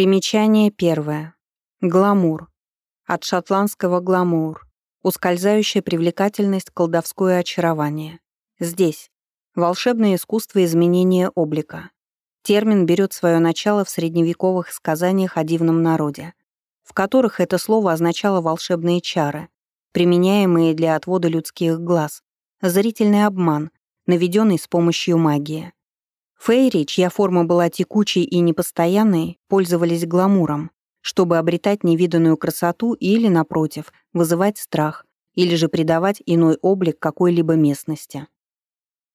Примечание первое. Гламур. От шотландского гламур. Ускользающая привлекательность, колдовское очарование. Здесь. Волшебное искусство изменения облика. Термин берет свое начало в средневековых сказаниях о дивном народе, в которых это слово означало волшебные чары, применяемые для отвода людских глаз, зрительный обман, наведенный с помощью магии. Фейри, чья форма была текучей и непостоянной, пользовались гламуром, чтобы обретать невиданную красоту или, напротив, вызывать страх, или же придавать иной облик какой-либо местности.